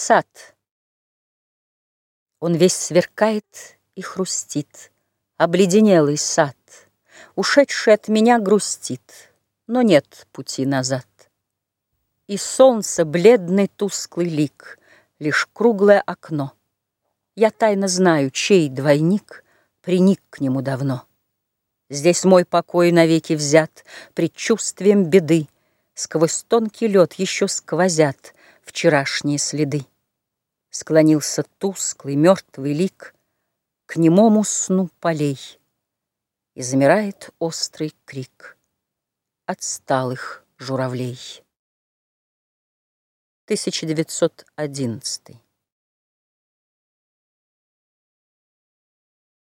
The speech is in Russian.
Сад. Он весь сверкает и хрустит, Обледенелый сад. Ушедший от меня грустит, Но нет пути назад. И солнце бледный тусклый лик, Лишь круглое окно. Я тайно знаю, чей двойник Приник к нему давно. Здесь мой покой навеки взят Предчувствием беды, Сквозь тонкий лед еще сквозят Вчерашние следы. Склонился тусклый мертвый лик К немому сну полей, И замирает острый крик Отсталых журавлей. 1911